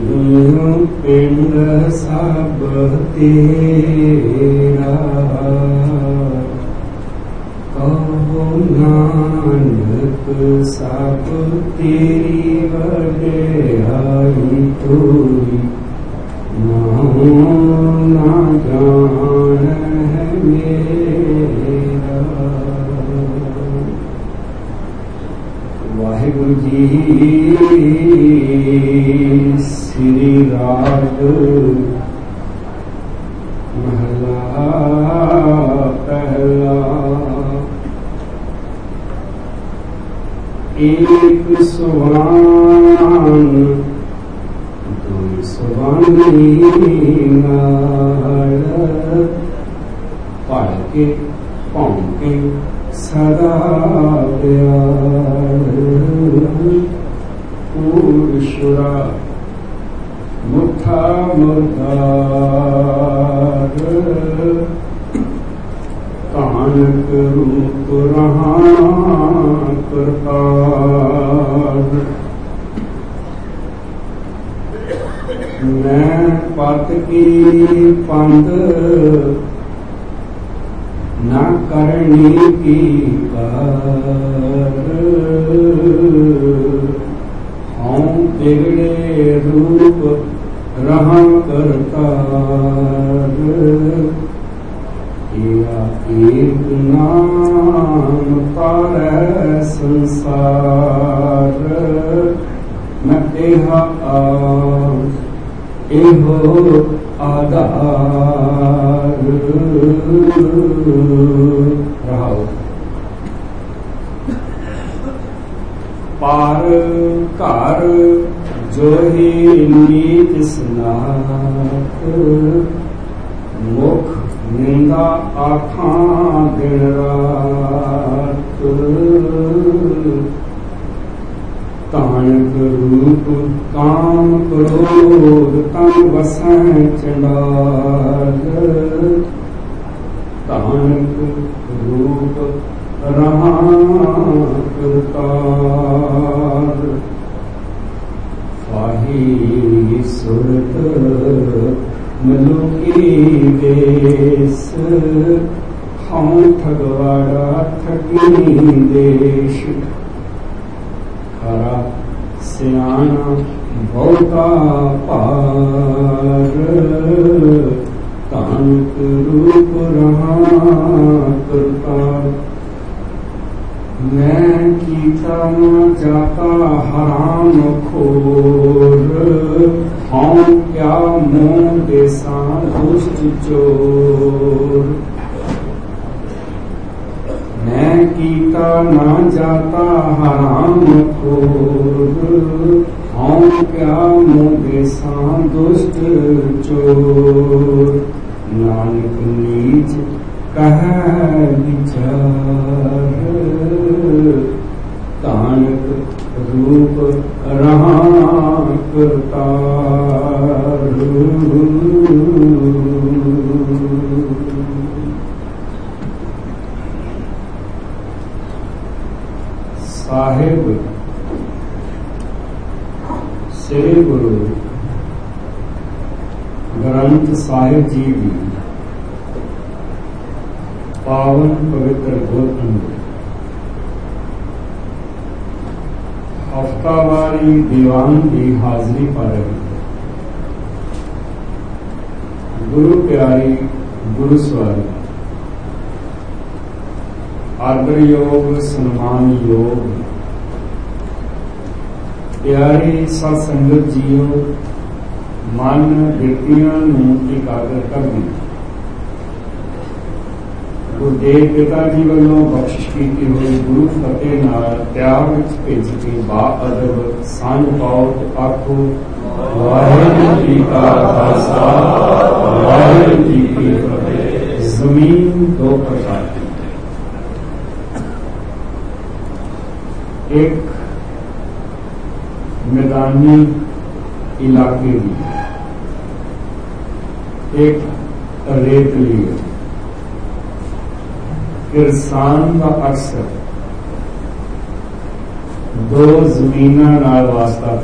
गुरु पिंड सब तेरा कहो नानक सब तेरी वडियाई तोरी नाहो ना जान है मेरा। ਵਾਹਿਗੁਰੂ ਜੀ ਸ੍ਰੀ ਰਾਗ ਮਹਲਾ ਪਹਿਲਾ ਇੱਕ ਸਵਾਨ ਦੋ ਸਵਾਨੀ ਨਾਲ ਪੜ ਕੇ ਭੌਂਕੇ ਸਦਾ ਪਿਆਰ। ਪੂਰਸ਼ੁਰਾ ਮੁਠਾ ਮੁਰਦਾਰ। ਕਾਨਕ ਰੂਪ ਰਹਾ ਕਰਤਾਰ ਮੈਂ ਪਤ ਕੀ ਪੰਦ ਨਾ ਕਰਨੀ ਕੀ ਕਰ ਹਉ ਬਿਗੜੇ ਰੂਪ ਰਹਾ ਕਰਤਾਰ। ਇਆ ਏਕ ਨਾਮ ਪਾਰੈ ਸੰਸਾਰ। ਮੈਂ ਇਹ ਆ ਇਹੋ ਆਧਾਰ ਰਹਾਉ ਪਾਰ ਘਰ ਜੋਹੀ ਨੀਤ ਸਨਾਤ ਮੁਖ ਨਿੰਦਾ ਆਖਾਂ ਦਿਨ ਰਾਤ ਤਾਣਕ ਰੂਪ ਕਾਮ ਕ੍ਰੋਧ ਤਨ ਵਸੈ ਚੰਡਾਲ। ਤਾਣਕ ਰੂਪ ਰਹਾ ਕਰਤਾਰ ਫਾਹੀ ਸੁਰਤ ਮਨੁਕੀ ਦੇਸ। ਹਉ ਠਗਵਾੜਾ ਠਗੀ ਦੇਸ਼। ਸਿਆਣਾ ਬਹੁਤਾ ਭਾਰ ਤਾਨਕ ਰੂਪ ਰਹਾ ਕਰਤਾ ਮੈਂ ਕੀਤਾ ਨਾ ਜਾਤਾ ਹਰਾਮ ਖੋਰ, ਹਉ ਕਿਆ ਮੋਹ ਦੇਸਾਂ ਦੁਸ਼ਟ ਚੋਰ। ਮੈਂ ਕੀਤਾ ਨਾ ਜਾਤਾ ਹਰਾਮ ਖੋਰ ਹਉ ਕਿਆ ਮੋਹ ਦੇਸਾਂ ਦੁਸ਼ਟ ਚੋਰ ਨਾਨਕ ਨੀਚ ਕਹਿ ਵਿਚਾਰ ਤਾਨਕ ਰੂਪ ਰਹਾ ਕਰਤਾਰ ਸਾਹਿਬ ਸ੍ਰੀ ਗੁਰੂ ਗ੍ਰੰਥ ਸਾਹਿਬ ਜੀ ਦੀ ਪਾਵਨ ਪਵਿੱਤਰ ਗੁਰਅੰਗ ਹਫਤਾਵਾਰੀ ਦੀਵਾਨ ਦੀ ਹਾਜ਼ਰੀ ਪਾ ਰਹੀ ਹੈ ਗੁਰੂ ਪਿਆਰੀ ਗੁਰੂ ਸਵਾਰੀ ਆਦਰ ਯੋਗ ਸਨਮਾਨ ਯੋਗ ਪਿਆਰੀ ਸਤ ਸੰਗਤ ਜੀਓ ਮਨ ਬਿਰਤੀਆਂ ਨੂੰ ਇਕਾਗਰ ਕਰਨੀ ਗੁਰਦੇਵ ਪਿਤਾ ਜੀ ਵੱਲੋਂ ਬਖਸ਼ਿਸ਼ ਕੀਤੀ ਹੋਈ ਗੁਰੂ ਫਤਿਹ ਨਾਲ ਪਿਆਰ ਵਿੱਚ ਭੇਜ ਕੇ ਬਾ ਅਦਬ ਸਾਨੂੰ ਪਾਓ ਤੇ ਆਖੋ ਵਾਹਿਗੁਰੂ ਜੀ ਕਾ ਖਾਲਸਾ ਵਾਹਿਗੁਰੂ ਜੀ ਕੀ ਫਤਿਹ ਜ਼ਮੀਨ ਦੋ ਪ੍ਰਕਾਰ ਦੀ ਇੱਕ ਮੈਦਾਨੀ ਇਲਾਕੇ ਦੀ ਇੱਕ ਰੇਤਲੀ ਹੈ ਕਿਰਸਾਨ ਦਾ ਅਕਸਰ ਦੋ ਜ਼ਮੀਨਾਂ ਨਾਲ ਵਾਸਤਾ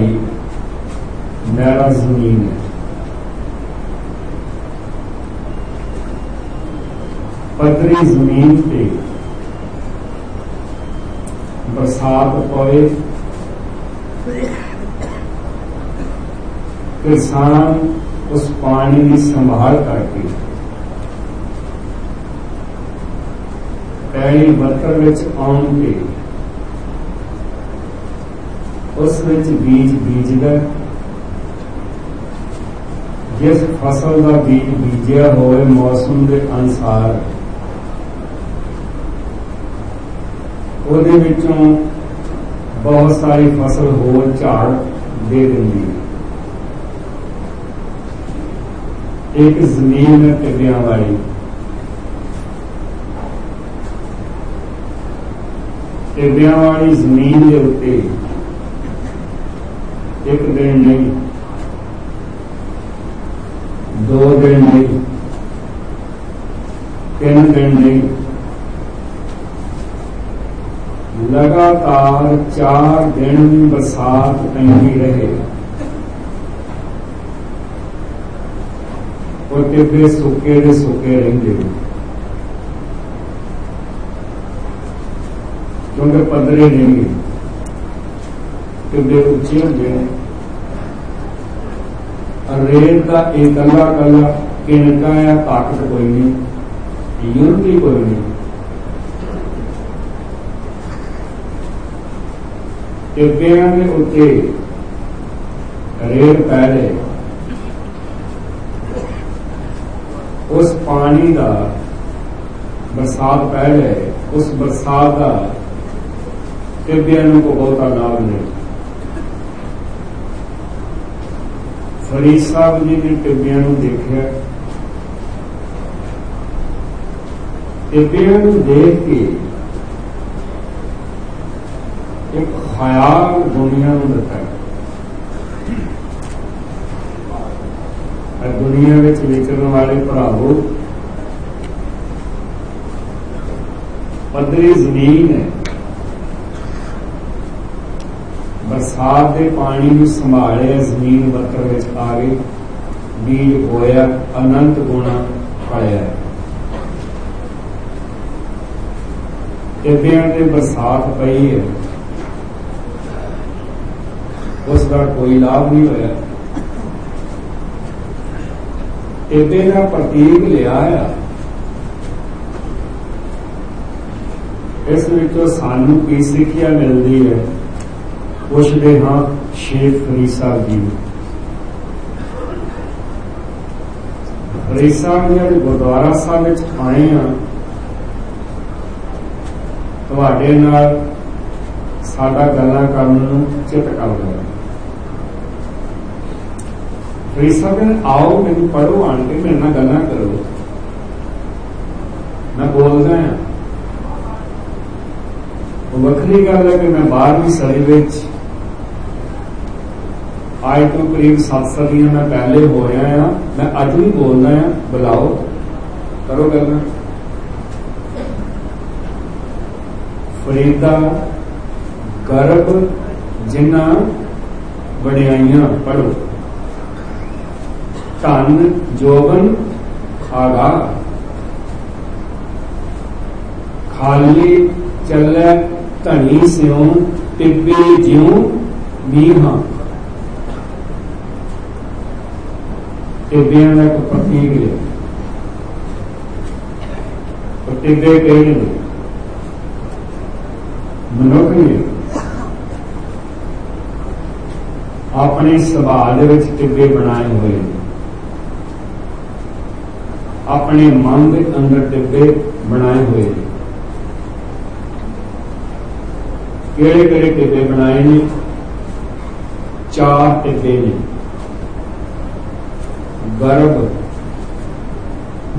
ਪੈਂਦਾ ਹੈ ਇੱਕ ਪੱਧਰੀ ਜ਼ਮੀਨ ਇੱਕ ਟਿੱਬਿਆਂ ਵਾਲੀ ਮੈਰਾ ਜ਼ਮੀਨ ਹੈ ਪੱਧਰੀ ਜ਼ਮੀਨ ਤੇ ਬਰਸਾਤ ਪਵੇ ਕਿਸਾਨ ਉਸ ਪਾਣੀ ਦੀ ਸੰਭਾਲ ਕਰਕੇ ਪਹਿਲੀ ਬੱਤਰ ਵਿੱਚ ਆਉਣ ਕੇ ਉਸ ਵਿੱਚ ਬੀਜ ਬੀਜਦਾ ਜਿਸ ਫਸਲ ਦਾ ਬੀਜ ਬੀਜਿਆ ਹੋਵੇ ਮੌਸਮ ਦੇ ਅਨੁਸਾਰ, ਉਹਦੇ ਵਿੱਚੋਂ ਬਹੁਤ ਸਾਰੀ ਫਸਲ ਹੋਰ ਝਾੜ ਦੇ ਦਿੰਦੀ ਹੈ। ਇੱਕ ਜ਼ਮੀਨ ਹੈ ਟਿੱਬਿਆਂ ਵਾਲੀ। ਟਿੱਬਿਆਂ ਵਾਲੀ ਜ਼ਮੀਨ ਦੇ ਉੱਤੇ ਇੱਕ ਦਿਨ ਨਹੀਂ ਦੋ ਦਿਨ ਨਹੀਂ ਤਿੰਨ ਦਿਨ ਨਹੀਂ ਲਗਾਤਾਰ 4 ਦਿਨ ਬਰਸਾਤ ਪੈਂਦੀ ਰਹੇ ਉਹ ਟਿੱਬੇ ਸੁੱਕੇ ਦੇ ਸੁੱਕੇ ਰਹਿੰਦੇ ਕਿਉਂਕਿ ਪੱਧਰੇ ਨਹੀਂ ਟਿੱਬੇ ਉੱਚੇ ਹੁੰਦੇ ਨੇ ਰੇਤ ਦਾ ਇਹ ਕੱਲਾ ਕੱਲਾ ਕਿਨਕਾ ਆ ਤਾਕਤ ਕੋਈ ਨਹੀਂ ਯੂਨਿਟੀ ਕੋਈ ਨਹੀਂ ਟਿੱਬਿਆਂ ਦੇ ਉੱਤੇ ਰੇਤ ਪਹਿਲੇ ਉਸ ਪਾਣੀ ਦਾ ਬਰਸਾਤ ਪਹਿਲੇ ਉਸ ਬਰਸਾਤ ਦਾ ਟਿੱਬਿਆਂ ਨੂੰ ਕੋ ਬਹੁਤਾ ਲਾਭ ਨਹੀਂ ਫਰੀਦ ਸਾਹਿਬ ਜੀ ਨੇ ਟਿੱਬਿਆਂ ਨੂੰ ਦੇਖਿਆ ਟਿੱਬਿਆਂ ਨੂੰ ਦੇਖ ਕੇ ਇੱਕ ਖਿਆਲ ਦੁਨੀਆ ਨੂੰ ਦਿੱਤਾ ਹੈ ਦੁਨੀਆ ਵਿੱਚ ਵਿਚਰਨ ਵਾਲੇ ਭਰਾਵੋ ਪੱਧਰੀ ਜ਼ਮੀਨ ਹੈ ਬਰਸਾਤ ਦੇ ਪਾਣੀ ਨੂੰ ਸੰਭਾਲਿਆ ਜ਼ਮੀਨ ਵਰਤਰ ਵਿੱਚ ਆ ਗਈ ਬੀਜ ਹੋਇਆ ਅਨੰਤ ਗੁਣਾ ਫਲਿਆ ਟਿੱਬਿਆਂ ਤੇ ਬਰਸਾਤ ਪਈ ਹੈ। ਉਸ ਦਾ ਕੋਈ ਲਾਭ ਨਹੀਂ ਹੋਇਆ। ਟਿੱਬੇ ਦਾ ਪ੍ਰਤੀਕ ਲਿਆ ਆ ਇਸ ਵਿੱਚੋਂ ਸਾਨੂੰ ਕੀ ਸਿੱਖਿਆ ਮਿਲਦੀ ਹੈ? ਪੁੱਛਦੇ ਹਾਂ ਸ਼ੇਖ ਫਰੀਦ ਸਾਹਿਬ ਜੀ ਫਰੀਦ ਸਾਹਿਬ ਜੀ ਗੁਰਦੁਆਰਾ ਸਾਹਿਬ ਵਿੱਚ ਆਏ ਆ ਤੁਹਾਡੇ ਨਾਲ ਸਾਡਾ ਗੱਲਾਂ ਕਰਨ ਨੂੰ ਚਿੱਤ ਕਰਦਾ ਹੈ ਫਰੀਦ ਸਾਹਿਬ ਨੇ ਆਓ ਮੈਨੂੰ ਪੜੋ ਆਣ ਕੇ ਮੇਰੇ ਨਾਲ ਗੱਲਾਂ ਕਰੋ ਮੈਂ ਬੋਲਦਾ ਹਾਂ ਉਹ ਵੱਖਰੀ ਗੱਲ ਹੈ ਕਿ ਮੈਂ 12ਵੀਂ ਸਦੀ ਵਿੱਚ ਅੱਜ ਤੋਂ ਕਰੀਬ 7 ਸਦੀਆਂ ਮੈਂ ਪਹਿਲੇ ਹੋਇਆ ਆ ਮੈਂ ਅੱਜ ਵੀ ਬੋਲਦਾ ਆ ਬੁਲਾਓ ਕਰੋ ਗੱਲਾਂ ਫਰੀਦਾ ਗਰਭ ਜਿਨ੍ਹਾਂ ਵਡਿਆਈਆਂ ਪੜੋ ਧਨ ਜੋਗਨ ਖਾਗਾ ਖਾਲੀ ਚੱਲੇ ਧਣੀ ਸਿਉ ਟਿੱਬੇ ਜਿਉ ਮੀਹਾਂ ਟਿੱਬਿਆਂ ਦਾ ਇੱਕ ਪ੍ਰਤੀਕ ਹੈ। ਟਿੱਬੇ ਕਿਹੜੇ ਨੇ, ਮਨੁੱਖ ਨੇ ਆਪਣੇ ਸੁਭਾਅ ਦੇ ਵਿੱਚ ਟਿੱਬੇ ਬਣਾਏ ਹੋਏ ਨੇ। ਆਪਣੇ ਮਨ ਦੇ ਅੰਦਰ ਟਿੱਬੇ ਬਣਾਏ ਹੋਏ ਨੇ। ਕਿਹੜੇ ਕਿਹੜੇ ਟਿੱਬੇ ਬਣਾਏ ਨੇ? ਚਾਰ ਟਿੱਬੇ ਨੇ। ਗਰਭ।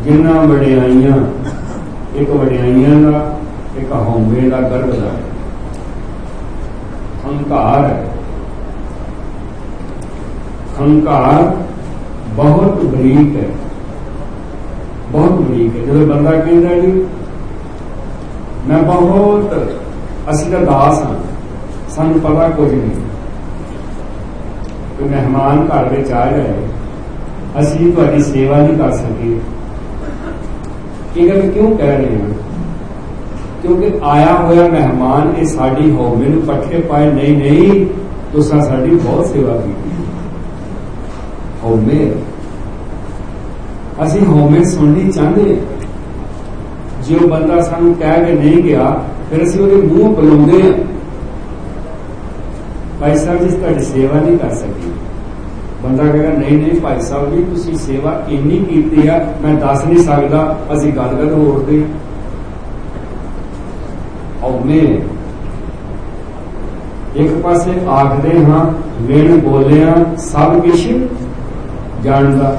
ਜਿਨ੍ਹਾਂ ਵਡਿਆਈਆਂ, ਇੱਕ ਵਡਿਆਈਆਂ ਦਾ, ਇੱਕ ਹਉਮੈ ਦਾ ਗਰਭ ਦਾ। ਹੰਕਾਰ ਹੈ। ਹੰਕਾਰ ਬਹੁਤ ਬਰੀਕ ਹੈ। ਬਹੁਤ ਬਰੀਕ ਹੈ। ਜਦੋਂ ਬੰਦਾ ਕਹਿੰਦਾ ਜੀ, ਮੈਂ ਬਹੁਤ ਅਸੀਂ ਤਾਂ ਦਾਸ ਹਾਂ, ਸਾਨੂੰ ਪਤਾ ਕੁਝ ਨਹੀਂ। ਕਿ ਮਹਿਮਾਨ ਘਰ ਵਿੱਚ ਆ ਜਾਏ। ਅਸੀਂ ਤੁਹਾਡੀ ਸੇਵਾ ਨਹੀਂ ਕਰ ਸਕੇ ਇਹ ਗੱਲ ਕਿਉਂ ਕਹਿ ਰਹੇ ਹਾਂ ਕਿਉਂਕਿ ਆਇਆ ਹੋਇਆ ਮਹਿਮਾਨ ਇਹ ਸਾਡੀ ਹਉਮੈ ਨੂੰ ਪੱਠੇ ਪਾਏ ਨਹੀਂ ਨਹੀਂ ਤੁਸੀਂ ਸਾਡੀ ਬਹੁਤ ਸੇਵਾ ਕੀਤੀ ਹਉਮੈ ਅਸੀਂ ਹਉਮੈ ਸੁਣਨੀ ਚਾਹੁੰਦੇ ਜੇ ਉਹ ਬੰਦਾ ਸਾਨੂੰ ਕਹਿ ਕੇ ਨਹੀਂ ਗਿਆ ਫਿਰ ਅਸੀਂ ਉਹਦੇ ਮੂੰਹ ਬੁਲਾਉਂਦੇ ਆ ਭਾਈ ਸਾਹਿਬ ਜੀ ਤੁਹਾਡੀ ਸੇਵਾ ਨਹੀਂ ਕਰ ਸਕੀ ਬੰਦਾ ਕਹਿੰਦਾ, ਨਹੀਂ ਨਹੀਂ ਭਾਈ ਸਾਹਿਬ ਜੀ, ਤੁਸੀਂ ਸੇਵਾ ਇੰਨੀ ਕੀਤੀ ਆ, ਮੈਂ ਦੱਸ ਨਹੀਂ ਸਕਦਾ, ਅਸੀਂ ਗੱਲ ਗੱਲ ਹੋਰਦੇ ਹਉਮੈ ਇੱਕ ਪਾਸੇ ਆਖਦੇ ਹਾਂ ਵੇਣ ਬੋਲਿਆ, ਸਭ ਕੁਝ ਜਾਣਦਾ।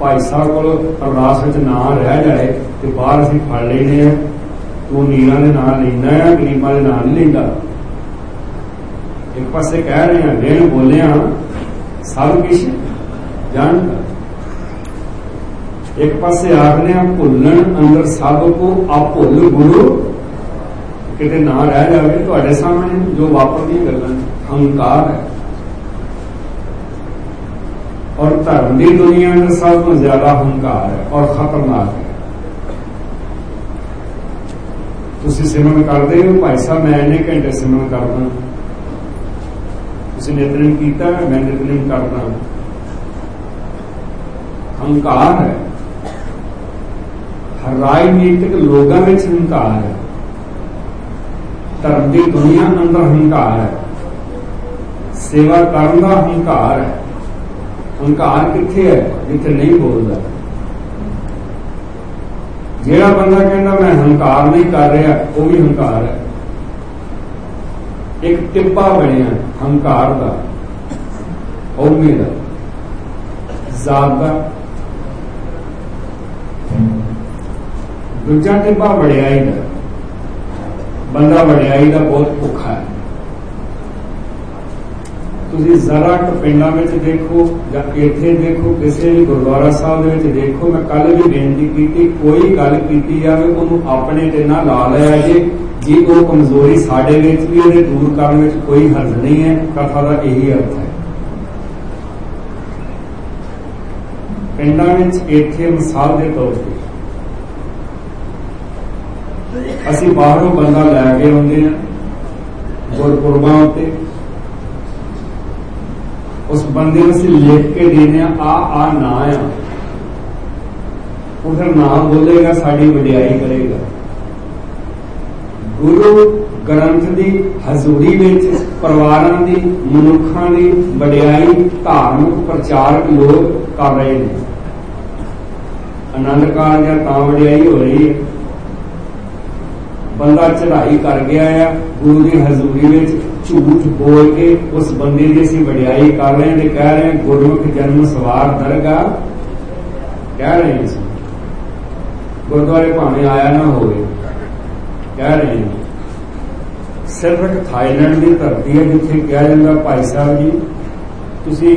ਭਾਈ ਸਾਹਿਬ ਕੋਲ ਅਰਦਾਸ ਵਿੱਚ ਨਾਂ ਰਹਿ ਜਾਏ ਤੇ ਬਾਹਰ ਅਸੀਂ ਫੜ ਲੈਨੇ ਆ ਤੂੰ ਨੀਰਾਂ ਦੇ ਨਾਂ ਲੈਂਦਾ ਆ, ਗਰੀਬਾਂ ਦੇ ਨਾਂ ਨਹੀਂ ਲੈਂਦਾ। ਇੱਕ ਪਾਸੇ ਕਹਿ ਰਹੇ ਆ ਵੇਣ ਬੋਲਿਆ ਸਭ ਕੁਝ ਜਾਣਦਾ ਇੱਕ ਪਾਸੇ ਆਖਦੇ ਆ ਭੁੱਲਣ ਅੰਦਰ ਸਭ ਕੋ ਆ ਭੁੱਲ ਗੁਰੂ ਕਿਤੇ ਨਾ ਰਹਿ ਜਾਵੇ ਤੁਹਾਡੇ ਸਾਹਮਣੇ ਜੋ ਵਾਪਰਦੀਆਂ ਗੱਲਾਂ ਹੰਕਾਰ ਹੈ ਔਰ ਧਰਮ ਦੀ ਦੁਨੀਆ ਵਿੱਚ ਸਭ ਤੋਂ ਜ਼ਿਆਦਾ ਹੰਕਾਰ ਹੈ ਔਰ ਖਤਰਨਾਕ ਹੈ ਤੁਸੀਂ ਸਿਮਰਨ ਕਰਦੇ ਹੋ ਭਾਈ ਸਾਹਿਬ ਮੈਂ ਇੰਨੇ ਘੰਟੇ ਸਿਮਰਨ ਕਰਦਾ ਤੁਸੀਂ ਨਿਤਨੇਮ ਕੀਤਾ ਮੈਂ ਨਿਤਨੇਮ ਕਰਦਾ ਹੰਕਾਰ ਹੈ ਹਰ ਰਾਜਨੀਤਿਕ ਲੋਕਾਂ ਵਿੱਚ ਹੰਕਾਰ ਹੈ ਧਰਮ ਦੀ ਦੁਨੀਆ ਅੰਦਰ ਹੰਕਾਰ ਹੈ ਸੇਵਾ ਕਰਨ ਦਾ ਹੰਕਾਰ ਹੈ ਹੰਕਾਰ ਕਿੱਥੇ ਹੈ ਜਿੱਥੇ ਨਹੀਂ ਬੋਲਦਾ ਜਿਹੜਾ ਬੰਦਾ ਕਹਿੰਦਾ ਮੈਂ ਹੰਕਾਰ ਨਹੀਂ ਕਰ ਰਿਹਾ ਉਹ ਵੀ ਹੰਕਾਰ ਹੈ ਇੱਕ ਟਿੱਪਾ ਬਣਿਆ ਹੰਕਾਰ ਦਾ ਹਉਮੈ ਦਾ, ਜ਼ਾਤ ਦਾ। ਦੂਜਾ ਟਿੱਪਾ ਵਡਿਆਈ ਦਾ, ਬੰਦਾ ਵਡਿਆਈ ਦਾ ਬਹੁਤ ਭੁੱਖਾ ਹੈ। ਤੁਸੀਂ ਜ਼ਰਾ ਕੁ ਪਿੰਡਾਂ ਵਿੱਚ ਦੇਖੋ ਜਾਂ ਇੱਥੇ ਦੇਖੋ, ਕਿਸੇ ਵੀ ਗੁਰਦੁਆਰਾ ਸਾਹਿਬ ਦੇ ਵਿੱਚ ਦੇਖੋ, ਮੈਂ ਕੱਲ ਵੀ ਬੇਨਤੀ ਕੀਤੀ, ਕੋਈ ਗੱਲ ਕੀਤੀ ਜਾਵੇ, ਉਹਨੂੰ ਆਪਣੇ ਤੇ ਨਾ ਲਾ ਲਿਆ ਜੇ। ਜੇ ਉਹ ਕਮਜ਼ੋਰੀ ਸਾਡੇ ਵਿੱਚ ਵੀ ਉਹਦੇ ਦੂਰ ਕਰਨ ਵਿੱਚ ਕੋਈ ਹਰਜ ਨਹੀਂ ਹੈ, ਕਥਾ ਦਾ ਇਹੀ ਅਰਥ ਹੈ। ਪਿੰਡਾਂ ਵਿੱਚ ਇੱਥੇ ਮਿਸਾਲ ਦੇ ਤੌਰ ਤੇ ਅਸੀਂ ਬਾਹਰੋਂ ਬੰਦਾ ਲੈ ਕੇ ਆਉਂਦੇ ਹਾਂ ਗੁਰਪੁਰਬਾਂ ਉੱਤੇ। ਉਸ ਬੰਦੇ ਨੂੰ ਅਸੀਂ ਲਿਖ ਕੇ ਦੇਨੇ ਆ ਆ ਆ, ਨਾ ਆ। ਉਹ ਫਿਰ ਨਾਮ ਬੋਲੇਗਾ, ਸਾਡੀ ਵਡਿਆਈ ਕਰੇਗਾ। ਗੁਰੂ ਗ੍ਰੰਥ ਦੀ ਹਜ਼ੂਰੀ ਵਿੱਚ ਪਰਿਵਾਰਾਂ ਦੀ, ਮਨੁੱਖਾਂ ਦੀ ਵਡਿਆਈ, ਧਾਰਮਿਕ ਪ੍ਰਚਾਰਕ ਲੋਕ ਕਰ ਰਹੇ ਨੇ। ਆਨੰਦ ਕਾਰਜ ਤਾਂ ਵਡਿਆਈ ਹੋ ਰਹੀ ਹੈ। ਬੰਦਾ ਚੜਾਈ ਕਰ ਗਿਆ ਆ, ਗੁਰੂ ਦੀ ਹਜ਼ੂਰੀ ਵਿੱਚ ਝੂਠ ਬੋਲ ਕੇ ਉਸ ਬੰਦੇ ਦੀ ਅਸੀਂ ਵਡਿਆਈ ਕਰ ਰਹੇ ਤੇ ਕਹਿ ਰਹੇ ਗੁਰਮੁਖ ਜਨਮ ਸਵਾਰ ਦਰਗਾ। ਕਹਿ ਰਹੇ ਹਾਂ ਗੁਰਦੁਆਰੇ ਭਾਵੇਂ ਆਇਆ ਨਾ ਹੋਵੇ। ਕਹਿ ਰਹੇ ਹਾਂ ਸਿਰਫ ਇੱਕ ਥਾਈਲੈਂਡ ਦੀ ਧਰਤੀ ਹੈ ਜਿੱਥੇ ਕਿਹਾ ਜਾਂਦਾ ਭਾਈ ਸਾਹਿਬ ਜੀ, ਤੁਸੀਂ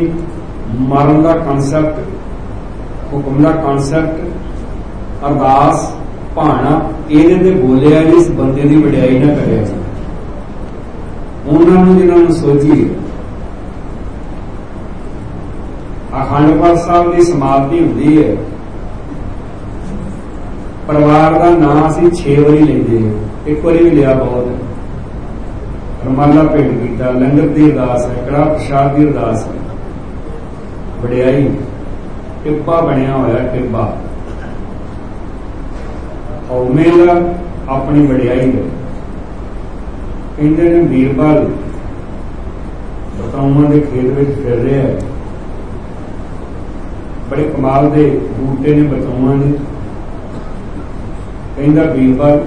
ਮਰਨ ਦਾ ਕਨਸੈਪਟ ਹੁਕਮ ਦਾ ਕਨਸੈਪਟ ਅਰਦਾਸ, ਭਾਣਾ, ਇਹਦੇ ਤੇ ਬੋਲਿਆ ਇਸ ਬੰਦੇ ਦੀ ਵਡਿਆਈ ਨਾ ਕਰਿਆ ਸੀ ਉਹਨਾਂ ਨੂੰ ਜਿਹਨਾਂ ਨੂੰ ਸੋਚੀ ਅਖੰਡ ਪਾਠ ਸਾਹਿਬ ਦੀ ਸਮਾਪਤੀ ਹੁੰਦੀ ਹੈ। ਪਰਿਵਾਰ ਦਾ ਨਾਂ ਅਸੀਂ 6 ਵਾਰੀ ਲੈਂਦੇ ਹਾਂ। ਇੱਕ ਵਾਰੀ ਵੀ ਲਿਆ ਬਹੁਤ। ਹੈ ਰਮਾਲਾ ਭੇਟ ਕੀਤਾ, ਲੰਗਰ ਦੀ ਅਰਦਾਸ ਹੈ ਕੜਾ ਪ੍ਰਸ਼ਾਦ ਦੀ ਅਰਦਾਸ ਹੈ। ਵਡਿਆਈ ਟਿੱਪਾ ਬਣਿਆ ਹੋਇਆ ਟਿੱਪਾ ਹਉਮੈ ਆਪਣੀ ਵਡਿਆਈ ਦਾ। ਕਹਿੰਦੇ ਨੇ ਵੀਰਬਲ ਬਤਾਉਆਂ ਦੇ ਖੇਤ ਵਿੱਚ ਫਿਰ ਰਿਹਾ ਹੈ। ਬੜੇ ਕਮਾਲ ਦੇ ਬੂਟੇ ਨੇ ਬਤਾਉਆਂ ਨੇ ਕਹਿੰਦਾ ਵੀਰਬਲ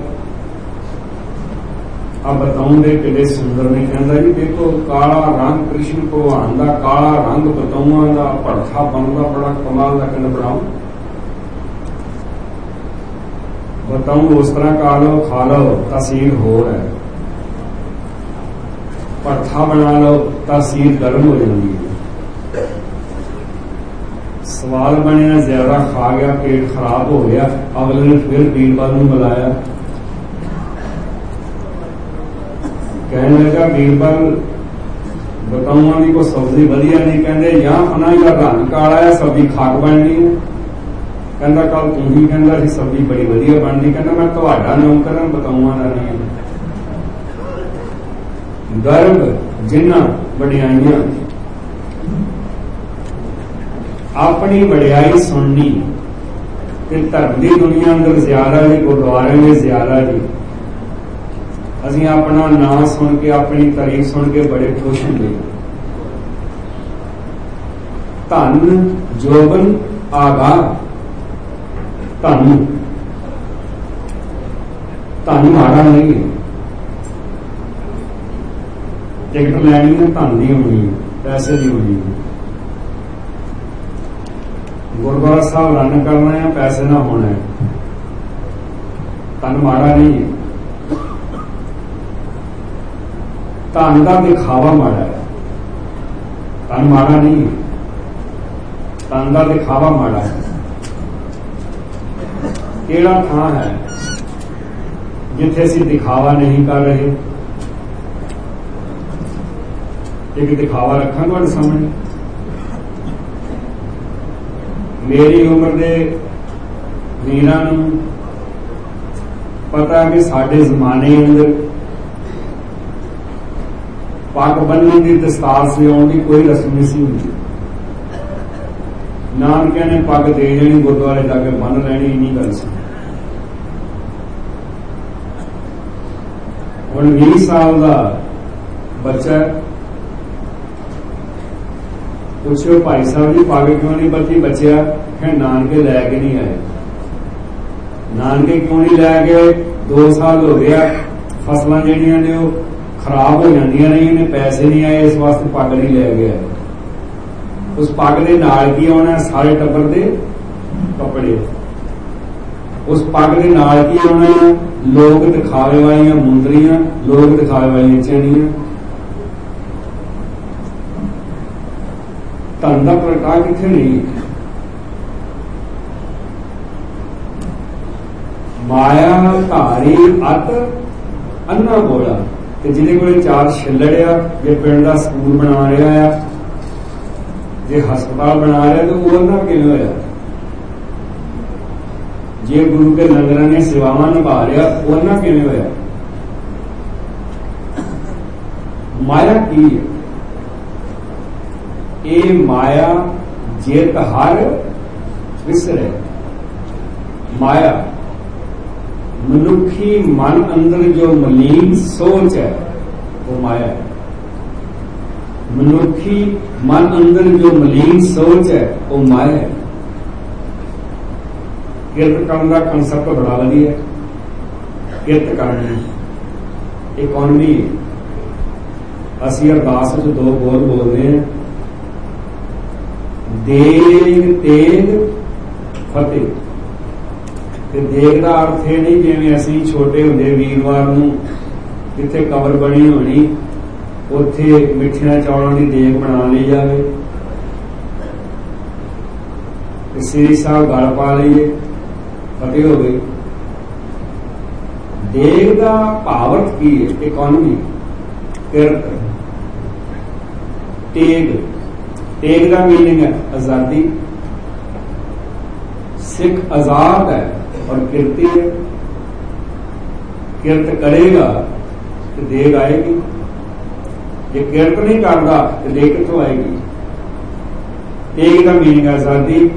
ਆ ਬਤਾਉਂ ਦੇ ਕਿਲੇ ਸੁੰਦਰ ਨੇ ਕਹਿੰਦਾ ਜੀ ਦੇਖੋ ਕਾਲਾ ਰੰਗ ਕ੍ਰਿਸ਼ਨ ਭਗਵਾਨ ਦਾ ਕਾਲਾ ਰੰਗ ਬਤਾਉਆਂ ਦਾ ਭੜਥਾ ਬਣਦਾ ਬੜਾ ਕਮਾਲ ਦਾ ਕਹਿੰਦਾ ਬਣਾਓ ਬਤਾਉਂ ਉਸ ਤਰ੍ਹਾਂ ਖਾ ਲਓ ਖਾ ਲਓ ਤਸੀਰ ਹੋਰ ਹੈ ਪਰਥਾ ਬਣਾ ਲਓ ਤਸੀਰ ਗਰਮ ਹੋ ਜਾਂਦੀ ਹੈ ਸਵਾਲ ਬਣਿਆ ਜ਼ਿਆਦਾ ਖਾ ਗਿਆ ਪੇਟ ਖਰਾਬ ਹੋ ਗਿਆ ਅਗਲੇ ਨੇ ਫਿਰ ਵੀਰਵਾਰ ਨੂੰ ਬੁਲਾਇਆ। ਕਹਿਣ ਲੱਗਾ ਬੀਰਬਲ ਬਤਾਉਆਂ ਦੀ ਕੋਈ ਸਬਜ਼ੀ ਵਧੀਆ ਨਹੀਂ। ਕਹਿੰਦੇ ਜਾਂ ਫਨਾ ਦਾ ਰੰਗ ਕਾਲਾ ਹੈ ਸਬਜ਼ੀ ਖਾਕ ਬਣਨੀ ਹੈ। ਕਹਿੰਦਾ ਕੱਲ ਤੂੰ ਹੀ ਕਹਿੰਦਾ ਸੀ, ਸਬਜ਼ੀ ਬੜੀ ਵਧੀਆ ਬਣਦੀ ਕਹਿੰਦਾ, ਮੈਂ ਤੁਹਾਡਾ ਨੌਕਰ ਹਾਂ ਬਤਾਉਆਂ ਦਾ ਨਹੀਂ ਗਰਭ ਜਿੰਨਾ ਵਡਿਆਈਆਂ, ਆਪਣੀ ਵਡਿਆਈ ਸੁਣਨੀ ਤੇ ਧਰਮ ਦੀ ਦੁਨੀਆ ਅੰਦਰ ਜ਼ਿਆਦਾ ਜੀ ਗੁਰਦੁਆਰੇ ਵਿੱਚ ਜ਼ਿਆਦਾ ਜੀ ਅਸੀਂ ਆਪਣਾ ਨਾਮ ਸੁਣ ਕੇ, ਆਪਣੀ ਤਾਰੀਫ ਸੁਣ ਕੇ ਬੜੇ ਖੁਸ਼ ਹੁੰਦੇ ਧੰਨ ਜੋਬਨ ਆਗਾ ਧੰਨ। ਧੰਨ ਮਾੜਾ ਨਹੀਂ ਟਿਕਟ ਲੈਣੀ ਹੈ, ਧੰਨ ਦੀ ਹੋਣੀ ਪੈਸੇ ਦੀ ਹੋਣੀ ਗੁਰਦੁਆਰਾ ਸਾਹਿਬ ਰਨ ਕਰਨਾ ਹੈ, ਪੈਸੇ ਨਾ ਹੋਣਾ ਹੈ। ਧੰਨ ਮਾੜਾ ਨਹੀਂ ਹੈ ਧਨ ਦਾ ਦਿਖਾਵਾ ਮਾੜਾ ਹੈ। ਧਨ ਮਾੜਾ ਨਹੀਂ ਧਨ ਦਾ ਦਿਖਾਵਾ ਮਾੜਾ ਹੈ। ਕਿਹੜਾ ਥਾਂ ਹੈ ਜਿੱਥੇ ਅਸੀਂ ਦਿਖਾਵਾ ਨਹੀਂ ਕਰ ਰਹੇ? ਇੱਕ ਦਿਖਾਵਾ ਰੱਖਾਂ ਤੁਹਾਡੇ ਸਾਹਮਣੇ? ਮੇਰੀ ਉਮਰ ਦੇ ਵੀਰਾਂ ਨੂੰ ਪਤਾ ਕਿ ਸਾਡੇ ਜ਼ਮਾਨੇ ਅੰਦਰ ਪੱਗ ਬੰਨਣ ਦੀ ਦਸਤਾਰ ਸਿਉਣ ਦੀ ਕੋਈ ਰਸਮ ਨਹੀਂ ਸੀ ਹੁੰਦੀ। ਨਾਨਕਿਆਂ ਨੇ ਪੱਗ ਦੇ ਦੇਣੀ, ਗੁਰਦੁਆਰੇ ਜਾ ਕੇ ਬੰਨ ਲੈਣੀ ਨਹੀਂ ਗੱਲ ਸੀ। ਹੁਣ 20 ਸਾਲ ਦਾ ਬੱਚਾ ਪੁੱਛਿਓ ਭਾਈ ਸਾਹਿਬ ਜੀ, ਪੱਗ ਕਿਉਂ ਨਹੀਂ ਬੱਤੀ ਬੱਚਿਆ ਕਿ ਨਾਨਕੇ ਲੈ ਕੇ ਨਹੀਂ ਆਏ। ਨਾਨਕੇ ਕਿਉਂ ਨਹੀਂ ਲੈ ਕੇ 2 ਸਾਲ ਹੋ ਗਿਆ ਫਸਲਾਂ ਜਿਹੜੀਆਂ ਨੇ ਉਹ ਖਰਾਬ ਹੋ ਜਾਂਦੀਆਂ ਨੇ ਇਹਨੇ ਪੈਸੇ ਨਹੀਂ ਆਏ, ਇਸ ਵਾਸਤੇ ਪੱਗ ਨਹੀਂ ਲੈ ਗਿਆ ਉਸ ਪੱਗ ਦੇ ਨਾਲ ਕੀ ਆਉਣਾ ਸਾਰੇ ਟੱਬਰ ਦੇ ਕੱਪੜੇ। ਉਸ ਪੱਗ ਦੇ ਨਾਲ ਕੀ ਆਉਣਾ ਲੋਕ ਦਿਖਾਵੇ ਵਾਲੀਆਂ ਮੁੰਦਰੀਆਂ, ਲੋਕ ਦਿਖਾਵੇ ਵਾਲੀਆਂ ਚੈਨੀਆਂ ਧਨ ਦਾ ਪ੍ਰਕਾਸ਼ ਕਿੱਥੇ ਨਹੀਂ ਮਾਇਆ, ਧਾਰੀ, ਅਤ, ਅੰਨਾ ਬੋਲਾ ਤੇ ਜਿਹਦੇ ਕੋਲੇ ਚਾਰ ਛਿੱਲੜਿਆ, ਜੇ ਪਿੰਡ ਦਾ ਸਕੂਲ ਬਣਾ ਰਿਹਾ ਆ, ਜੇ ਹਸਪਤਾਲ ਬਣਾ ਰਿਹਾ, ਤਾਂ ਉਹ ਨਾ ਕਿਵੇਂ ਹੋਇਆ? ਜੇ ਗੁਰੂ ਕੇ ਲੰਗਰਾਂ ਨੇ ਸੇਵਾਵਾਂ ਨਿਭਾ ਰਿਹਾ ਉਹ ਨਾ ਕਿਵੇਂ ਹੋਇਆ? ਮਾਇਆ ਕੀ ਹੈ? ਇਹ ਮਾਇਆ ਜੇਤ ਹਰ ਵਿਸਰੇ। ਮਾਇਆ ਮਨੁੱਖੀ ਮਨ ਅੰਦਰ ਜੋ ਮਲੀਨ ਸੋਚ ਹੈ ਉਹ ਮਾਇਆ ਹੈ ਮਨੁੱਖੀ ਮਨ ਅੰਦਰ ਜੋ ਮਲੀਨ ਸੋਚ ਹੈ ਉਹ ਮਾਇਆ ਹੈ ਕਿਰਤ ਕਰਨ ਦਾ ਕਨਸੈਪਟ ਬੜਾ ਵਧੀਆ ਹੈ ਕਿਰਤ ਕਰਨੀ ਇਕਨੋਮੀ ਅਸੀਂ ਅਰਦਾਸ ਵਿੱਚ ਦੋ ਬੋਲ ਬੋਲਦੇ ਹਾਂ ਦੇਗ ਤੇਗ ਫਤਿਹ ਤੇ ਦੇਗ ਦਾ ਅਰਥ ਇਹ ਨਹੀਂ ਜਿਵੇਂ ਅਸੀਂ ਛੋਟੇ ਹੁੰਦੇ ਵੀਰਵਾਰ ਨੂੰ ਜਿੱਥੇ ਕਬਰ ਬਣੀ ਹੋਣੀ, ਉੱਥੇ ਮਿੱਠੀਆਂ ਚੌਲਾਂ ਦੀ ਦੇਗ ਬਣਾ ਲਈ ਜਾਵੇ। ਤੇ ਸ੍ਰੀ ਸਾਹਿਬ ਗਲ ਪਾ ਲਈਏ, ਫਤਿਹ ਹੋ ਗਈ ਦੇਗ ਦਾ ਭਾਵਰਥ ਕੀ ਹੈ? ਇਕਨੋਮੀ ਕਿਰਤ, ਤੇਗ। ਤੇਗ ਦਾ ਮੀਨਿੰਗ ਹੈ ਆਜ਼ਾਦੀ। ਸਿੱਖ ਆਜ਼ਾਦ ਹੈ। और कीर्ति है किरत करेगा तो देग आएगी ਜੇ ਕਿਰਤ ਨਹੀਂ ਕਰਦਾ ਤੇ ਦੇਗ ਕਿੱਥੋਂ ਆਏਗੀ ਤੇਗ ਦਾ ਮੀਨਿੰਗ ਹੈ ਆਜ਼ਾਦੀ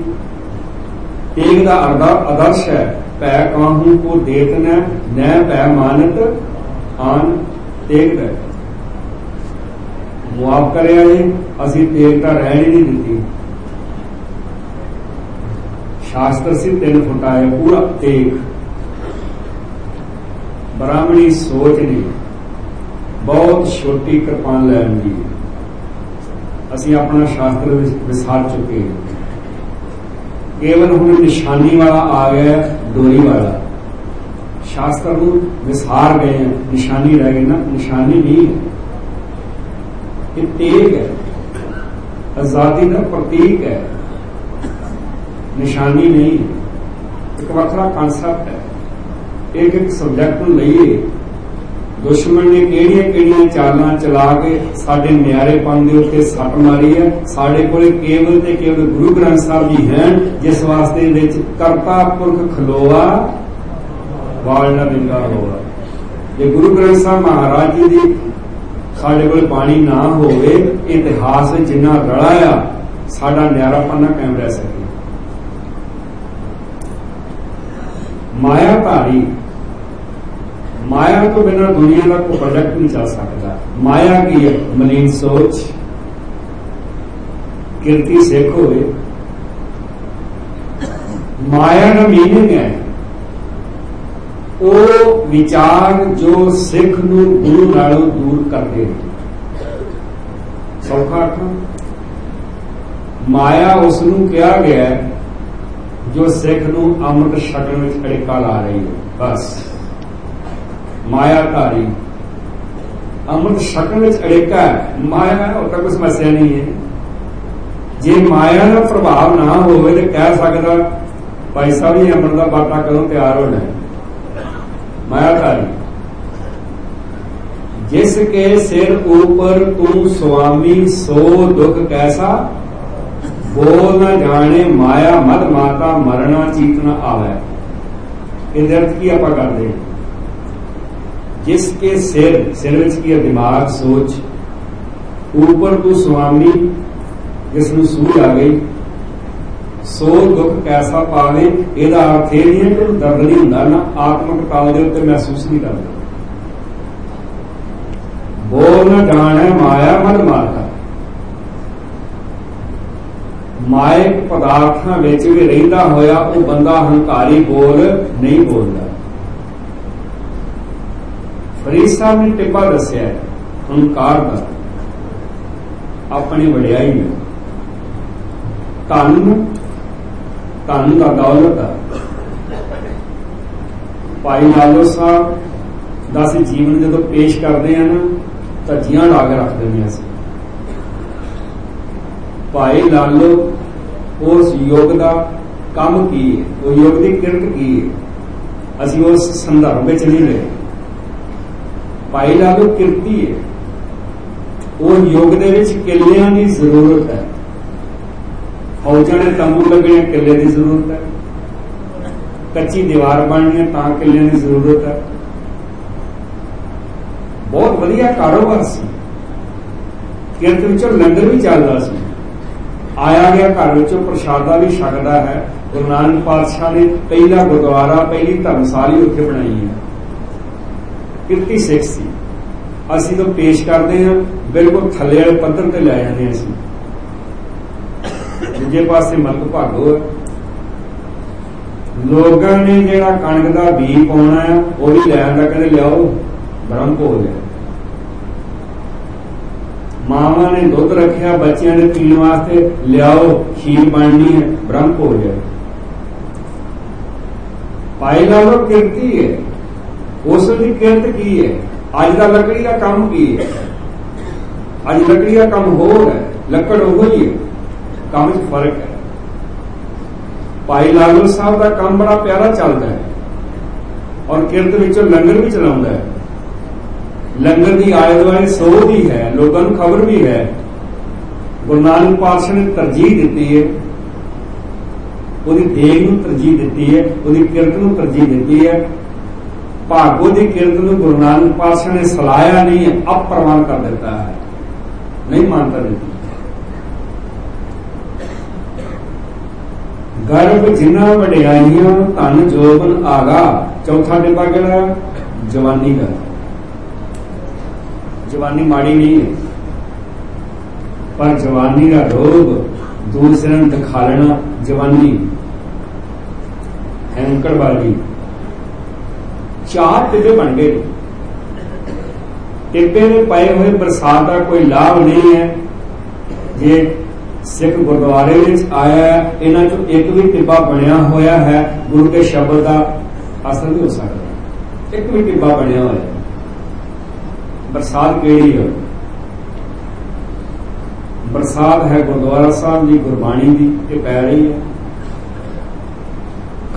ਤੇਗ ਦਾ ਅਰਦਾ ਆਦਰਸ਼ ਹੈ ਪੈ ਕਾਹੂ ਕੋ ਦੇਤ ਨ ਨੈ ਪੈ ਮਾਨਤ ਆਨ ਤੇਗ ਦਾ ਮੁਆਫ ਕਰਿਆ ਜੀ ਅਸੀਂ ਤੇਗ ਤਾਂ ਰਹਿਣ ਹੀ ਨਹੀਂ ਦਿੱਤੀ ਸ਼ਾਸਤਰ ਸੀ ਤਿੰਨ ਫੁੱਟ ਆਏ ਪੂਰਾ ਤੇਗ ਬ੍ਰਾਹਮਣੀ ਸੋਚ ਨਹੀਂ ਬਹੁਤ ਛੋਟੀ ਕਿਰਪਾਨ ਲੈਣ ਦੀ ਅਸੀਂ ਆਪਣਾ ਸ਼ਾਸਤਰ ਵਿਸਾਰ ਚੁੱਕੇ ਹਾਂ ਕੇਵਲ ਹੁਣ ਨਿਸ਼ਾਨੀ ਵਾਲਾ ਆ ਗਿਆ ਡੋਰੀ ਵਾਲਾ ਸ਼ਾਸਤਰ ਨੂੰ ਵਿਸਾਰ ਗਏ ਨਿਸ਼ਾਨੀ ਰਹਿ ਗਈ ਨਾ ਨਿਸ਼ਾਨੀ ਨਹੀਂ ਇਹ ਤੇਗ ਹੈ ਆਜ਼ਾਦੀ ਦਾ ਪ੍ਰਤੀਕ ਹੈ ਨਿਸ਼ਾਨੀ ਨਹੀਂ। ਇੱਕ ਵੱਖਰਾ ਕਨਸੈਪਟ ਹੈ। ਇੱਕ ਇੱਕ ਸਬਜੈਕਟ ਨੂੰ ਲਈਏ। ਦੁਸ਼ਮਣ ਨੇ ਕਿਹੜੀਆਂ ਕਿਹੜੀਆਂ ਚਾਲਾਂ ਚਲਾ ਕੇ ਸਾਡੇ ਨਿਆਰੇਪਨ ਦੇ ਉੱਤੇ ਸੱਟ ਮਾਰੀ ਹੈ? ਸਾਡੇ ਕੋਲੇ ਕੇਵਲ ਤੇ ਕੇਵਲ ਗੁਰੂ ਗ੍ਰੰਥ ਸਾਹਿਬ ਜੀ ਹਨ, ਜਿਸ ਵਾਸਤੇ ਵਿੱਚ ਕਰਤਾ ਪੁਰਖ ਖਲੋਆ, ਵਾਲ ਨਾ ਬਿੰਗਾ ਹੋਵਾ। ਜੇ ਗੁਰੂ ਗ੍ਰੰਥ ਸਾਹਿਬ ਮਹਾਰਾਜ ਜੀ ਦੀ ਸਾਡੇ ਕੋਲ ਪਾਣੀ ਨਾ ਹੋਵੇ, ਇਤਿਹਾਸ ਜਿੰਨਾ ਰਲਾ ਆ, ਸਾਡਾ ਨਿਆਰਾਪਨ ਨਾ ਕਾਇਮ ਰਹਿ ਸਕੇ। ਮਾਇਆ ਭਾਰੀ। ਮਾਇਆ ਤੋਂ ਬਿਨਾਂ ਦੁਨੀਆ ਦਾ ਕੋਈ ਪ੍ਰੋਡਕਟ ਨਹੀਂ ਚੱਲ ਸਕਦਾ। ਮਾਇਆ ਕੀ ਹੈ? ਮਲੀਨ ਸੋਚ। ਕਿਰਤੀ ਸਿੱਖ ਹੋਵੇ। ਮਾਇਆ ਦਾ ਮੀਨਿੰਗ ਹੈ, ਉਹ ਵਿਚਾਰ ਜੋ ਸਿੱਖ ਨੂੰ ਗੁਰੂ ਨਾਲੋਂ ਦੂਰ ਕਰਦੇ ਨੇ। ਸੌਖਾ ਮਾਇਆ ਉਸ ਨੂੰ ਕਿਹਾ ਗਿਆ ਹੈ ਜੋ ਸਿੱਖ ਨੂੰ ਅੰਮ੍ਰਿਤ ਛਕਣ ਵਿੱਚ ਅੜਿਕਾ ਲਾ ਰਹੀ ਹੈ। ਬਸ। ਮਾਇਆ ਅੰਮ੍ਰਿਤ ਛਕਣ ਵਿੱਚ ਅੜਿਕਾ ਮਾਇਆ ਉਹ ਤਾਂ ਕੋਈ ਸਮੱਸਿਆ ਨਹੀਂ ਹੈ। ਜੇ ਮਾਇਆ ਦਾ ਪ੍ਰਭਾਵ ਨਾ ਹੋਵੇ ਤੇ ਕਹਿ ਸਕਦਾ, ਭਾਈ ਸਾਹਿਬ ਜੀ ਅੰਮ੍ਰਿਤ ਦਾ ਬਾਟਾ ਕਦੋਂ ਤਿਆਰ ਹੋਣਾ ਹੈ ਮਾਇਆ ਧਾਰੀ ਜਿਸ ਕੇ ਸਿਰ ਉਪਰ ਤੂੰ ਸੁਆਮੀ, ਸੋ ਦੁਖ ਕੈਸਾ? ਬੋਲ ਨਾ ਜਾਣੇ, ਮਾਇਆ ਮਦ ਮਾਤਾ ਮਰਣਾ ਚੀਤਨਾ ਆਵੇ। ਇਹਦੇ ਅਰਥ ਕੀ ਆਪਾਂ ਕਰਦੇ ਜਿਸ ਕੇ ਸਿਰ ਸਿਰ ਵਿੱਚ ਕੀ ਦਿਮਾਗ, ਸੋਚ। ਉਪਰ ਤੂੰ ਸੁਆਮੀ ਜਿਸ ਨੂੰ ਸੂਝ ਆ ਗਈ, ਸੋ ਦੁੱਖ ਕੈਸਾ ਪਾਵੇ, ਇਹਦਾ ਅਰਥ ਇਹ ਨਹੀਂ ਹੈ ਕਿ ਦਰਦ ਨਹੀਂ ਹੁੰਦਾ ਨਾ, ਆਤਮਿਕ ਤਲ ਦੇ ਉੱਤੇ ਮਹਿਸੂਸ ਨਹੀਂ ਕਰਦਾ। ਬੋਲ ਨਾ ਜਾਣੇ, ਮਾਇਆ ਮਨ ਮਾਤਾ। ਮਾਇਕ ਪਦਾਰਥਾਂ ਵਿੱਚ ਵੀ ਰਹਿੰਦਾ ਹੋਇਆ, ਉਹ ਬੰਦਾ ਹੰਕਾਰੀ ਬੋਲ ਨਹੀਂ ਬੋਲਦਾ। ਫਰੀਦ ਸਾਹਿਬ ਨੇ ਟਿੱਪਾ ਦੱਸਿਆ, ਹੰਕਾਰ ਦਾ, ਆਪਣੀ ਵਡਿਆਈ ਨੂੰ। ਧਨ ਧਨ ਦਾ ਦੌਲਤ ਆ। ਭਾਈ ਲਾਲੋ ਸਾਹਿਬ ਦਾ ਅਸੀਂ ਜੀਵਨ ਜਦੋਂ ਪੇਸ਼ ਕਰਦੇ ਆ ਨਾ ਤਾਂ ਜੀਆਂ ਲਾ ਕੇ ਰੱਖ ਦਿੰਦੇ ਆ ਭਾਈ ਲਾਲੋ ਉਸ ਯੋਗ ਦਾ ਕੰਮ ਕੀ ਹੈ? ਉਹ ਯੋਗ ਦੀ ਕਿਰਤ ਕੀ ਹੈ? ਅਸੀਂ ਉਸ ਸੰਦਰਭ ਵਿੱਚ ਨਹੀਂ ਰਹੇ। ਭਾਈ ਲਾਗੂ ਕਿਰਤੀ ਹੈ। ਉਹ ਯੋਗ ਦੇ ਵਿੱਚ ਕਿੱਲਿਆਂ ਦੀ ਜ਼ਰੂਰਤ ਹੈ। ਫੌਜਾਂ ਨੇ ਤੰਬੂ ਲੱਗਣੇ ਕਿੱਲੇ ਦੀ ਜ਼ਰੂਰਤ ਹੈ। ਕੱਚੀ ਦੀਵਾਰ ਬਣਨੀ ਹੈ ਤਾਂ ਕਿੱਲਿਆਂ ਦੀ ਜ਼ਰੂਰਤ ਹੈ। ਬਹੁਤ ਵਧੀਆ ਕਾਰੋਬਾਰ ਸੀ। ਕਿਰਤ ਵਿੱਚੋਂ ਲੰਗਰ ਵੀ ਚੱਲਦਾ ਸੀ। ਆਇਆ ਗਿਆ ਘਰ ਵਿੱਚੋਂ, ਪ੍ਰਸ਼ਾਦਾ ਵੀ ਛਕਦਾ ਹੈ। ਗੁਰੂ ਨਾਨਕ ਪਾਤਸ਼ਾਹ ਨੇ ਪਹਿਲਾ ਗੁਰਦੁਆਰਾ, ਪਹਿਲੀ ਧਰਮਸ਼ਾਲੀ ਉੱਥੇ ਬਣਾਈ ਹੈ। ਕਿਰਤੀ ਸਿੱਖ ਸੀ। ਅਸੀਂ ਤਾਂ ਪੇਸ਼ ਕਰਦੇ ਹਾਂ, ਬਿਲਕੁਲ ਥੱਲੇ ਵਾਲੇ ਪੱਧਰ ਤੇ ਲੈ ਜਾਂਦੇ ਅਸੀਂ। ਦੂਜੇ ਪਾਸੇ ਮਲਕ ਭਾਗੋ ਹੈ। ਲੋਕਾਂ ਨੇ ਜਿਹੜਾ ਕਣਕ ਦਾ ਬੀਜ ਪਾਉਣਾ ਹੈ, ਉਹ ਵੀ ਲੈਣ ਦਾ ਕਹਿੰਦੇ ਲਿਆਓ ਬ੍ਰਹਮ ਭੋਗ ਹੈ। ਮਾਵਾਂ ਨੇ ਦੁੱਧ ਰੱਖਿਆ, ਬੱਚਿਆਂ ਨੇ ਪੀਣ ਵਾਸਤੇ ਲਿਆਓ, ਖੀਰ ਬਣਨੀ ਹੈ, ਬ੍ਰਹਮ ਭੋਜ ਹੈ। ਪਾਈ ਲਾਲੋ, ਕਿਰਤੀ ਹੈ? ਉਸ ਦੀ ਕਿਰਤ ਕੀ ਹੈ? ਅੱਜ ਦਾ ਲੱਕੜੀ ਦਾ ਕੰਮ ਕੀ ਹੈ? ਅੱਜ ਲੱਕੜੀ ਦਾ ਕੰਮ ਹੋਰ ਹੈ, ਲੱਕੜ ਉਹ ਹੀ ਹੈ। ਕੰਮ 'ਚ ਫ਼ਰਕ ਹੈ। ਭਾਈ ਲਾਲੋ ਸਾਹਿਬ ਦਾ ਕੰਮ ਬੜਾ ਪਿਆਰਾ ਚੱਲਦਾ ਹੈ। ਔਰ ਕਿਰਤ ਵਿੱਚੋਂ ਲੰਗਰ ਵੀ ਚਲਾਉਂਦਾ ਹੈ। ਲੰਗਰ ਦੀ ਆਲੇ ਦੁਆਲੇ ਸੋਹ ਵੀ ਹੈ, ਲੋਕਾਂ ਨੂੰ ਖਬਰ ਵੀ ਹੈ। ਗੁਰੂ ਨਾਨਕ ਪਾਤਸ਼ਾਹ ਨੇ ਤਰਜੀਹ ਦਿੱਤੀ ਹੈ। ਉਹਦੀ ਦੇਗ ਨੂੰ ਤਰਜੀਹ ਦਿੱਤੀ ਹੈ, ਉਹਦੀ ਕਿਰਤ ਨੂੰ ਤਰਜੀਹ ਦਿੱਤੀ ਹੈ। ਭਾਗੋ ਦੀ ਕਿਰਤ ਨੂੰ ਗੁਰੂ ਨਾਨਕ ਪਾਤਸ਼ਾਹ ਨੇ ਸਲਾਇਆ ਨਹੀਂ ਹੈ ਅਪਰਵਾਨ ਕਰ ਦਿੱਤਾ ਹੈ। ਨਹੀਂ ਮੰਨਦਾ ਦਿੱਤੀ ਗਰਭ ਜਿੰਨਾ ਵਡਿਆਈਆਂ ਧਨ ਜੋਬਨ ਆਗਾ, ਚੌਥਾ ਡਿੱਬਾ ਕਿਹੜਾ? ਜਵਾਨੀ ਦਾ। ਜਵਾਨੀ ਮਾੜੀ ਨਹੀਂ ਹੈ। ਪਰ ਜਵਾਨੀ ਦਾ ਰੋਗ ਦੂਸਰਿਆਂ ਨੂੰ ਦਿਖਾਲਣਾ ਜਵਾਨੀ। ਹੈਂਕੜ ਵਾਲੀ ਚਾਰ ਟਿੱਬੇ ਬਣ ਗਏ। ਟਿੱਬੇ ਦੇ ਪਏ ਹੋਏ ਬਰਸਾਤ ਦਾ ਕੋਈ ਲਾਭ ਨਹੀਂ ਹੈ। ਜੇ ਸਿੱਖ ਗੁਰਦੁਆਰੇ ਵਿੱਚ ਆਇਆ ਇਹਨਾਂ ਚੋਂ ਇੱਕ ਵੀ ਟਿੱਬਾ ਬਣਿਆ ਹੋਇਆ ਹੈ, ਗੁਰੂ ਦੇ ਸ਼ਬਦ ਦਾ ਅਸਰ ਨਹੀਂ ਹੋ ਸਕਦਾ ਇੱਕ ਵੀ ਟਿੱਬਾ ਬਣਿਆ ਹੋਇਆ ਬਰਸਾਤ ਕਿਹੜੀ ਹੈ ਬਰਸਾਤ ਹੈ ਗੁਰਦੁਆਰਾ ਸਾਹਿਬ ਦੀ, ਗੁਰਬਾਣੀ ਦੀ, ਇਹ ਪੈ ਰਹੀ ਹੈ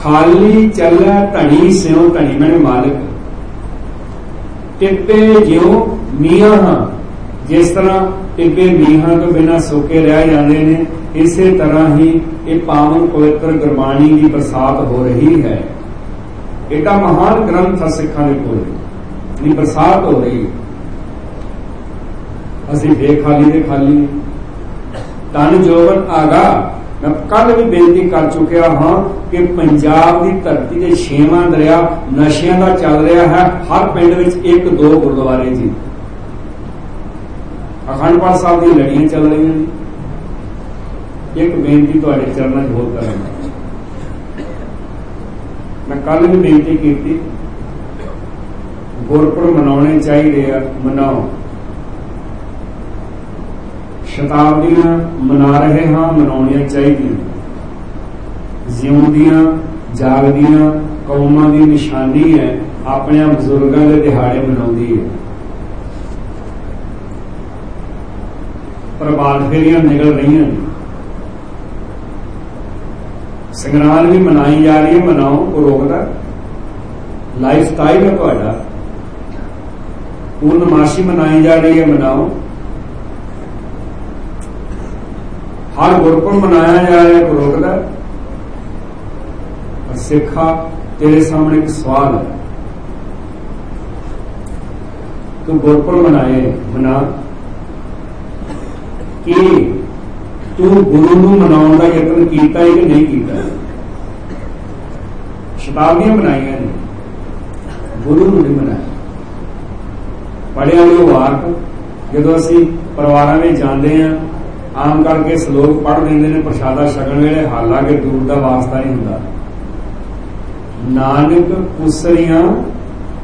ਖਾਲੀ ਚੱਲਿਆ ਧਣੀ ਸਿਉ ਧਣੀ ਮੈਨੇ ਮਾਲਕ। ਟਿੱਪੇ ਜਿਉ ਮੀਆਂ ਹਾਂ। ਜਿਸ ਤਰ੍ਹਾਂ ਟਿੱਪੇ ਮੀਹਾਂ ਤੋਂ ਬਿਨਾ ਸੋਕੇ ਰਹਿ ਜਾਂਦੇ ਨੇ, ਇਸੇ ਤਰ੍ਹਾਂ ਹੀ ਇਹ ਪਾਵਨ ਪਵਿੱਤਰ ਗੁਰਬਾਣੀ ਦੀ ਬਰਸਾਤ ਹੋ ਰਹੀ ਹੈ। ਇਹਦਾ ਮਹਾਨ ਗ੍ਰੰਥ ਹੈ ਸਿੱਖਾਂ ਦੇ ਕੋਲ। ਦੀ ਬਰਸਾਤ ਹੋ ਰਹੀ ਹੈ। ਅਸੀਂ ਬੇਖਾਲੀ ਦੇ ਖਾਲੀ। ਤਨ ਜੋਵਨ ਆਗਾ, ਮੈਂ ਕੱਲ ਵੀ ਬੇਨਤੀ ਕਰ ਚੁੱਕਿਆ ਹਾਂ ਕਿ ਪੰਜਾਬ ਦੀ ਧਰਤੀ ਦੇ ਛੇਵਾਂ ਦਰਿਆ ਨਸ਼ਿਆਂ ਦਾ ਚੱਲ ਰਿਹਾ ਹੈ। ਹਰ ਪਿੰਡ ਵਿੱਚ ਇੱਕ ਦੋ ਗੁਰਦੁਆਰੇ ਜੀ। ਅਖੰਡ ਪਾਠ ਸਾਹਿਬ ਦੀ ਲੜੀਆਂ ਚੱਲ ਰਹੀਆਂ ਨੇ ਇੱਕ ਬੇਨਤੀ ਤੁਹਾਡੇ ਚਰਨਾਂ 'ਚ ਹੋਰ ਕਰਾਂਗਾ ਮੈਂ ਕੱਲ ਵੀ ਬੇਨਤੀ ਕੀਤੀ, ਗੁਰਪੁਰਬ ਮਨਾਉਣੇ ਚਾਹੀਦੇ ਆ, ਮਨਾਓ। ਸ਼ਤਾਬਦੀਆਂ ਮਨਾ ਰਹੇ ਹਾਂ, ਮਨਾਉਣੀਆਂ ਚਾਹੀਦੀਆਂ। ਜਿਉਂਦੀਆਂ, ਜਾਗਦੀਆਂ, ਕੌਮਾਂ ਦੀ ਨਿਸ਼ਾਨੀ ਹੈ ਆਪਣੇ ਬਜ਼ੁਰਗਾਂ ਦੇ ਦਿਹਾੜੇ ਮਨਾਉਂਦੀ ਹੈ। ਪ੍ਰਭਾਤ ਫੇਰੀਆਂ ਨਿਕਲ ਰਹੀਆਂ ਨੇ। ਸੰਗਰਾਂਦ ਵੀ ਮਨਾਈ ਜਾ ਰਹੀ ਹੈ, ਮਨਾਓ ਕੋ ਰੋਕਦਾ? ਲਾਈਫ ਸਟਾਈਲ ਹੈ ਤੁਹਾਡਾ। ਪੂਰਨਮਾਸ਼ੀ ਮਨਾਈ ਜਾ ਰਹੀ ਹੈ, ਮਨਾਓ। ਹਰ ਗੁਰਪੁਰਬ ਮਨਾਇਆ ਜਾ ਰਿਹਾ ਕੋ ਰੋਕਦਾ ਪਰ ਸਿੱਖਾ ਤੇਰੇ ਸਾਹਮਣੇ ਇੱਕ ਸਵਾਲ ਹੈ। ਤੂੰ ਗੁਰਪੁਰਬ ਮਨਾਏ, ਮਨਾ। ਕਿ ਤੂੰ ਗੁਰੂ ਨੂੰ ਮਨਾਉਣ ਦਾ ਯਤਨ ਕੀਤਾ ਹੈ ਕਿ ਨਹੀਂ ਕੀਤਾ? ਸ਼ਤਾਬਦੀਆਂ ਬਣਾਈਆਂ ਨੇ। ਗੁਰੂ ਨੂੰ ਨਹੀਂ ਮਨਾਇਆ। ਪੜਿਆ ਉਹ ਵਾਕ, ਜਦੋਂ ਅਸੀਂ ਪਰਿਵਾਰਾਂ ਵਿੱਚ ਜਾਂਦੇ ਆ ਆਮ ਕਰਕੇ ਸ਼ਲੋਕ ਪੜ੍ਹ ਦਿੰਦੇ ਨੇ, ਪ੍ਰਸ਼ਾਦਾ ਛਕਣ ਵੇਲੇ ਹਾਲਾਂਕਿ ਦੂਰ ਦਾ ਵਾਸਤਾ ਨਹੀਂ ਹੁੰਦਾ। ਨਾਨਕ ਕੁਸਰੀਆਂ,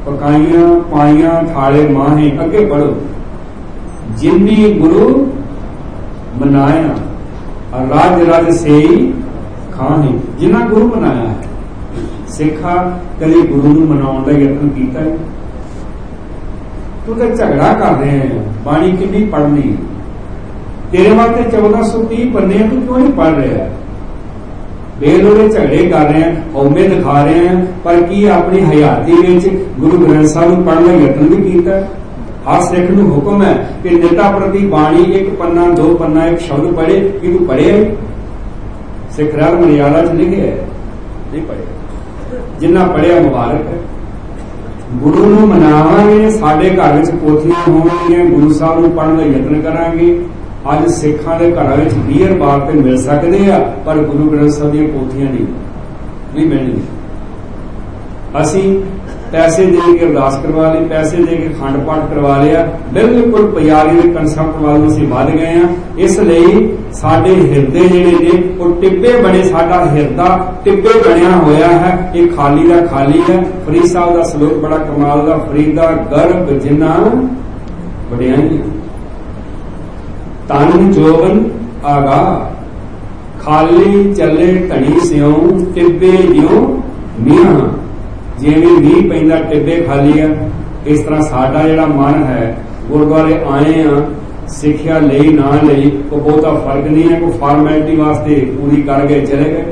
ਪਕਾਈਆਂ, ਪਾਈਆਂ, ਥਾਲੇ ਮਾਹੇ, ਅੱਗੇ ਪੜੋ ਜਿੰਨੀ ਗੁਰੂ ਮਨਾਇਆ, ਰਾਜ ਰਾਜ ਸੇਈ ਖਾਹੀ ਜਿਨ੍ਹਾਂ ਗੁਰੂ ਮਨਾਇਆ ਹੈ, ਸਿੱਖਾ ਕਦੇ ਗੁਰੂ ਨੂੰ ਮਨਾਉਣ ਦਾ ਯਤਨ ਕੀਤਾ ਹੈ। ਤੂੰ ਤਾਂ ਝਗੜਾ ਕਰ ਰਿਹਾ ਹੈ, ਬਾਣੀ ਕਿੰਨੀ ਪੜ੍ਹਨੀ ਤੇਰੇ ਵਾਸਤੇ 1430 ਪੰਨੇ ਤੂੰ ਕਿਉਂ ਨਹੀਂ ਪੜ ਰਿਹਾ? ਬੇਲੋੜੇ ਝਗੜੇ ਕਰ ਰਹੇ ਆ, ਹਉਮੈ ਦਿਖਾ ਰਹੇ ਆ, ਪਰ ਕੀ ਆਪਣੀ ਹਯਾਤੀ ਵਿੱਚ ਗੁਰੂ ਗ੍ਰੰਥ ਸਾਹਿਬ ਨੂੰ ਪੜ੍ਹਨ ਦਾ ਯਤਨ ਵੀ ਕੀਤਾ? ਹਰ ਸਿੱਖ ਨੂੰ ਹੁਕਮ ਹੈ ਕਿ ਨਿਤਾ ਪ੍ਰਤੀ ਬਾਣੀ ਇੱਕ ਪੰਨਾ, ਦੋ ਪੰਨਾ, ਇੱਕ ਸ਼ਬਦ ਪੜੇ ਕਿ ਤੂੰ ਪੜਿਆ ਸਿੱਖ ਰਾਜ ਮਰਿਆਦਾ ਚ ਲਿਖਿਆ ਨਹੀਂ ਪੜਿਆ ਜਿੰਨਾ ਪੜਿਆ ਮੁਬਾਰਕ ਹੈ। ਗੁਰੂ ਨੂੰ ਮਨਾਵਾਂਗੇ, ਸਾਡੇ ਘਰ ਵਿੱਚ ਪੋਥੀਆਂ ਹੋਣਗੀਆਂ, ਗੁਰੂ ਸਾਹਿਬ ਨੂੰ ਪੜਨ ਦਾ ਯਤਨ ਕਰਾਂਗੇ। ਅੱਜ ਸਿੱਖਾਂ ਦੇ ਘਰਾਂ ਵਿੱਚ ਬੀਅਰ ਬਾਰ ਤੇ ਮਿਲ ਸਕਦੇ ਆ, ਪਰ ਗੁਰੂ ਗ੍ਰੰਥ ਸਾਹਿਬ ਦੀਆਂ ਪੋਥੀਆਂ ਨਹੀਂ ਨਹੀਂ ਮਿਲਣਗੀਆਂ। ਅਸੀਂ ਪੈਸੇ ਦੇ ਕੇ ਅਰਦਾਸ ਕਰਵਾ ਲਈ, ਪੈਸੇ ਦੇ ਕੇ ਖੰਡ ਪਾਠ ਕਰਵਾ ਲਿਆ, ਬਿਲਕੁਲ ਪਿਆਰੀ ਦੇ ਕਨਸੈਪਟ ਵੱਲ ਅਸੀਂ ਵੱਧ ਗਏ ਆ। ਇਸ ਲਈ ਸਾਡੇ ਹਿਰਦੇ ਜਿਹੜੇ ਨੇ, ਉਹ ਟਿੱਬੇ ਬਣੇ, ਸਾਡਾ ਹਿਰਦਾ ਟਿੱਬੇ ਬਣਿਆ ਹੋਇਆ ਹੈ। ਇਹ ਖਾਲੀ ਦਾ ਖਾਲੀ ਹੈ। ਫਰੀਦ ਸਾਹਿਬ ਦਾ ਸ਼ਲੋਕ ਬੜਾ ਕਮਾਲ ਦਾ, ਫਰੀਦਾ ਗਰਭ ਜਿਨਾ ਵਡਿਆਈ ਤਨ ਜੋਬਨ ਆਗਾ। ਖਾਲੀ ਚੱਲੇ ਧਣੀ ਸਿਉ, ਟਿੱਬੇ ਜਿਉ ਮੀਆਂ ਜਿਵੇਂ ਮੀਂਹ ਪੈਂਦਾ, ਟਿੱਬੇ ਖਾਲੀ ਆ। ਇਸ ਤਰ੍ਹਾਂ ਸਾਡਾ ਜਿਹੜਾ ਮਨ ਹੈ, ਗੁਰਦੁਆਰੇ ਆਏ ਆ, ਸਿੱਖਿਆ ਲਈ, ਨਾ ਲਈ ਕੋ ਬਹੁਤਾ ਫ਼ਰਕ ਨਹੀਂ ਹੈ ਕੋ ਫਾਰਮੈਲਿਟੀ ਵਾਸਤੇ ਪੂਰੀ ਕਰ ਗਏ ਚਲੇ ਗਏ।